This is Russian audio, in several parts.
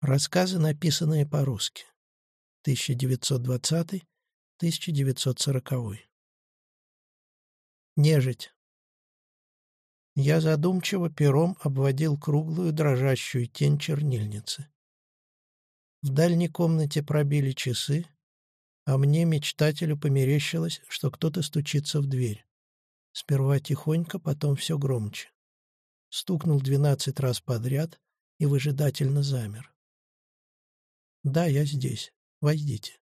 Рассказы, написанные по-русски. 1920-1940. Нежить. Я задумчиво пером обводил круглую дрожащую тень чернильницы. В дальней комнате пробили часы, а мне, мечтателю, померещилось, что кто-то стучится в дверь. Сперва тихонько, потом все громче. Стукнул двенадцать раз подряд и выжидательно замер. «Да, я здесь. Войдите».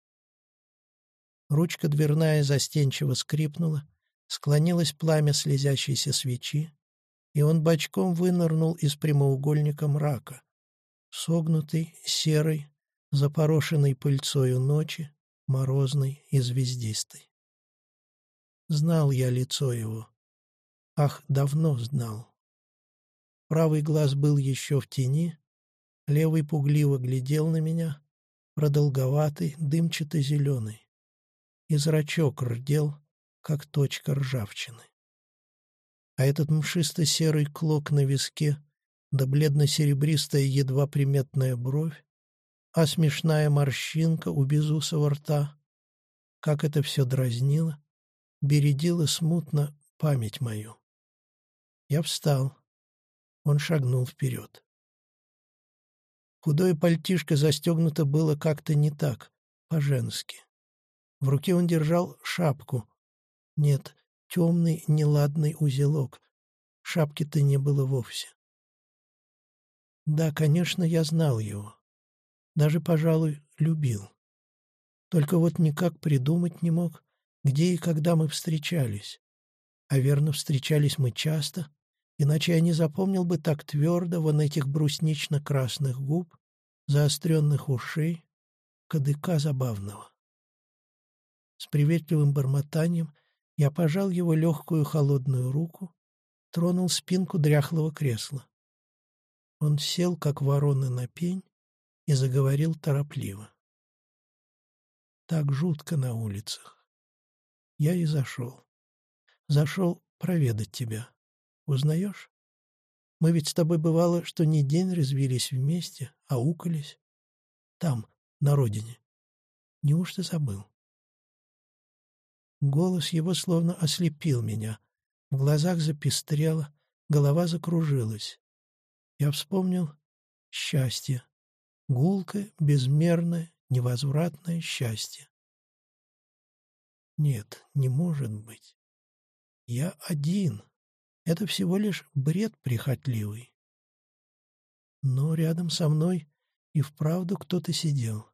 Ручка дверная застенчиво скрипнула, склонилось пламя слезящейся свечи, и он бочком вынырнул из прямоугольника мрака, согнутый, серый, запорошенный пыльцою ночи, морозный и звездистой. Знал я лицо его. Ах, давно знал. Правый глаз был еще в тени, левый пугливо глядел на меня, продолговатый, дымчато-зеленый. И зрачок рдел, как точка ржавчины. А этот мшисто-серый клок на виске, да бледно-серебристая едва приметная бровь, а смешная морщинка у безусого рта, как это все дразнило, бередило смутно память мою. Я встал. Он шагнул вперед. Худое пальтишко застегнуто было как-то не так, по-женски. В руке он держал шапку. Нет, темный неладный узелок. Шапки-то не было вовсе. Да, конечно, я знал его. Даже, пожалуй, любил. Только вот никак придумать не мог, где и когда мы встречались. А верно, встречались мы часто, Иначе я не запомнил бы так твердо вон этих бруснично-красных губ, заостренных ушей, кадыка забавного. С приветливым бормотанием я пожал его легкую холодную руку, тронул спинку дряхлого кресла. Он сел, как ворона на пень, и заговорил торопливо. Так жутко на улицах. Я и зашел. Зашел проведать тебя. Узнаешь? Мы ведь с тобой бывало, что не день развились вместе, а укались. Там, на родине. Неужто забыл? Голос его словно ослепил меня. В глазах запестрело, голова закружилась. Я вспомнил счастье. Гулкое, безмерное, невозвратное счастье. Нет, не может быть. Я один. Это всего лишь бред прихотливый. Но рядом со мной и вправду кто-то сидел.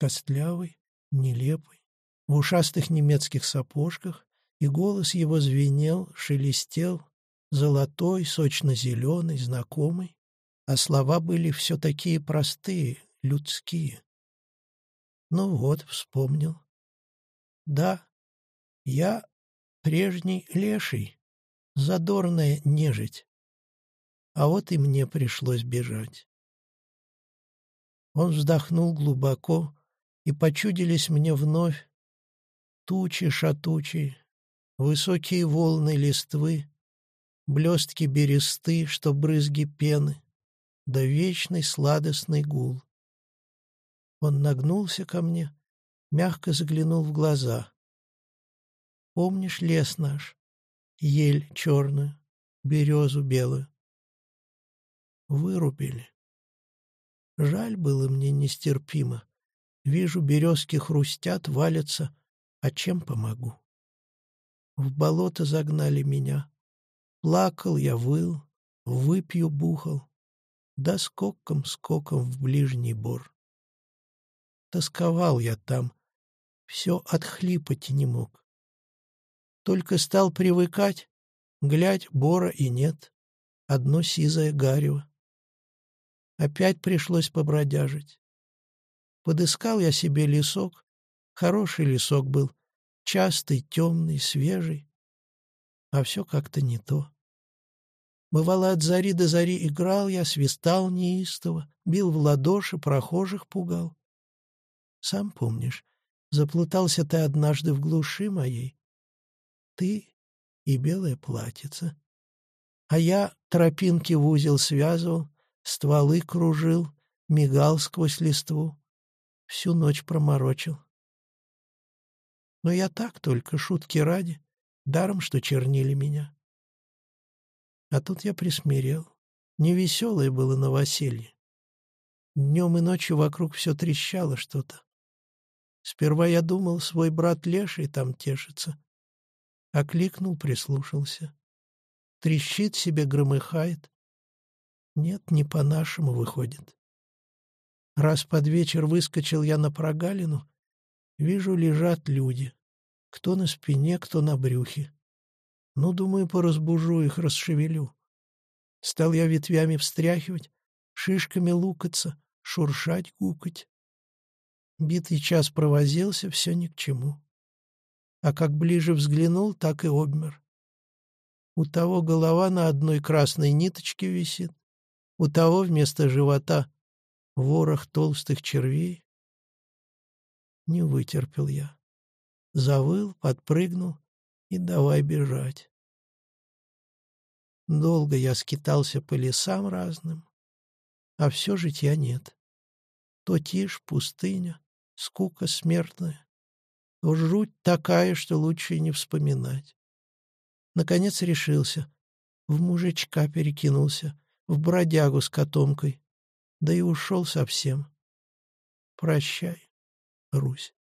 Костлявый, нелепый, в ушастых немецких сапожках, и голос его звенел, шелестел, золотой, сочно-зеленый, знакомый, а слова были все такие простые, людские. Ну вот, вспомнил. Да, я прежний леший, задорная нежить. А вот и мне пришлось бежать. Он вздохнул глубоко, и почудились мне вновь тучи шатучие, высокие волны листвы, блестки бересты, что брызги пены, да вечный сладостный гул. Он нагнулся ко мне, мягко заглянул в глаза. «Помнишь лес наш? Ель черную, березу белую. Вырубили. Жаль было мне нестерпимо. Вижу, березки хрустят, валятся, а чем помогу? В болото загнали меня. Плакал я, выл, выпью бухал, да скоком-скоком в ближний бор. Тосковал я там, все отхлипать не мог. Только стал привыкать, глядь, бора и нет, одно сизое гарево. Опять пришлось побродяжить. Подыскал я себе лесок, хороший лесок был, частый, темный, свежий, а все как-то не то. Бывало, от зари до зари играл я, свистал неистово, бил в ладоши, прохожих пугал. Сам помнишь, заплутался ты однажды в глуши моей, ты и белое платьице. А я тропинки в узел связывал, стволы кружил, мигал сквозь листву, всю ночь проморочил. Но я так только, шутки ради, даром, что чернили меня. А тут я присмирел. Невеселое было новоселье. Днем и ночью вокруг все трещало что-то. Сперва я думал, свой брат Леший там тешится. Окликнул, прислушался. Трещит себе, громыхает. Нет, не по-нашему выходит. Раз под вечер выскочил я на прогалину, вижу, лежат люди. Кто на спине, кто на брюхе. Ну, думаю, поразбужу их, расшевелю. Стал я ветвями встряхивать, шишками лукаться, шуршать, гукать. Битый час провозился, все ни к чему. А как ближе взглянул, так и обмер. У того голова на одной красной ниточке висит, у того вместо живота ворох толстых червей. Не вытерпел я. Завыл, подпрыгнул и давай бежать. Долго я скитался по лесам разным, а все житья нет. То тишь, пустыня, скука смертная, жуть такая, что лучше и не вспоминать. Наконец решился, в мужичка перекинулся, в бродягу с котомкой, да и ушел совсем. Прощай, Русь.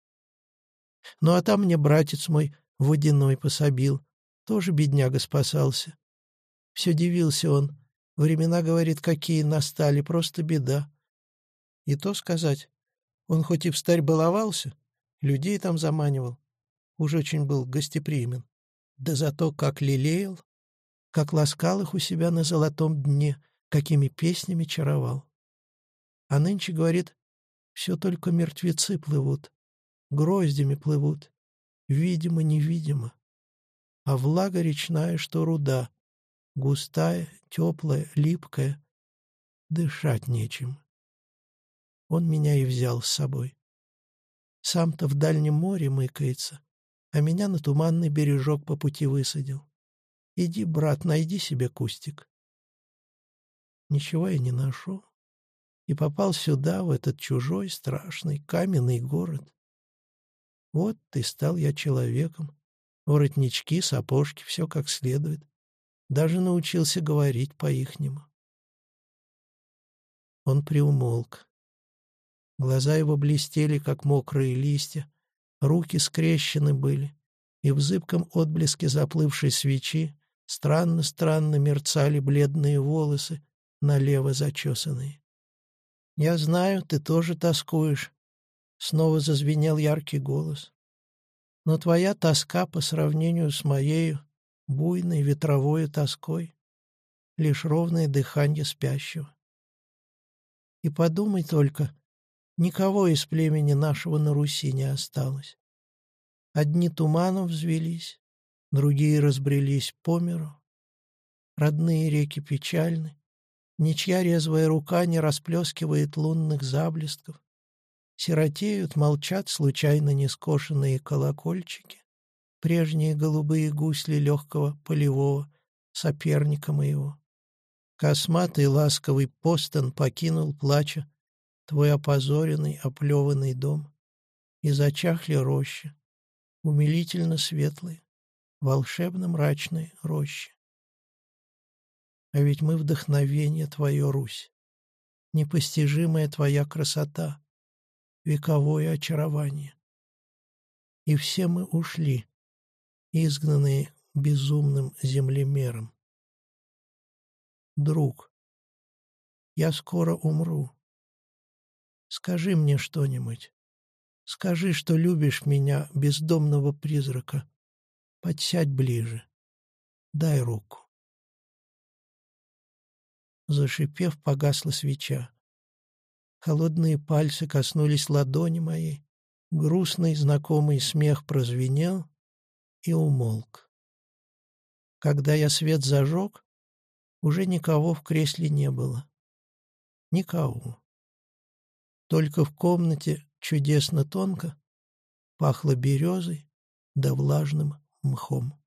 Ну а там мне братец мой водяной пособил, тоже бедняга спасался. Все дивился он. Времена, говорит, какие настали, просто беда. И то сказать, он хоть и в старь баловался, людей там заманивал, уж очень был гостеприимен. Да зато как лелеял, как ласкал их у себя на золотом дне, какими песнями чаровал. А нынче, говорит, все только мертвецы плывут, гроздями плывут, видимо-невидимо. А влага речная, что руда, густая, теплая, липкая, дышать нечем. Он меня и взял с собой. Сам-то в дальнем море мыкается, а меня на туманный бережок по пути высадил. Иди, брат, найди себе кустик. Ничего я не нашел. И попал сюда, в этот чужой, страшный, каменный город. Вот и стал я человеком. Воротнички, сапожки, все как следует. Даже научился говорить по-ихнему. Он приумолк. Глаза его блестели, как мокрые листья, руки скрещены были, и в зыбком отблеске заплывшей свечи странно-странно мерцали бледные волосы, налево зачесанные. «Я знаю, ты тоже тоскуешь», — снова зазвенел яркий голос. «Но твоя тоска по сравнению с моею, буйной ветровой тоской, лишь ровное дыхание спящего. И подумай только, никого из племени нашего на Руси не осталось. Одни туманом взвелись, другие разбрелись по миру. Родные реки печальны, Ничья резвая рука не расплескивает лунных заблестков. Сиротеют, молчат случайно нескошенные колокольчики, прежние голубые гусли легкого полевого соперника моего. Косматый ласковый постон покинул, плача, твой опозоренный, оплеванный дом. И зачахли рощи, умилительно светлые, волшебно мрачные рощи. А ведь мы вдохновение Твое, Русь, непостижимая Твоя красота, вековое очарование. И все мы ушли, изгнанные безумным землемером. Друг, я скоро умру. Скажи мне что-нибудь. Скажи, что любишь меня, бездомного призрака. Подсядь ближе. Дай руку. Зашипев, погасла свеча. Холодные пальцы коснулись ладони моей. Грустный знакомый смех прозвенел и умолк. Когда я свет зажег, уже никого в кресле не было. Никого. Только в комнате чудесно тонко пахло березой да влажным мхом.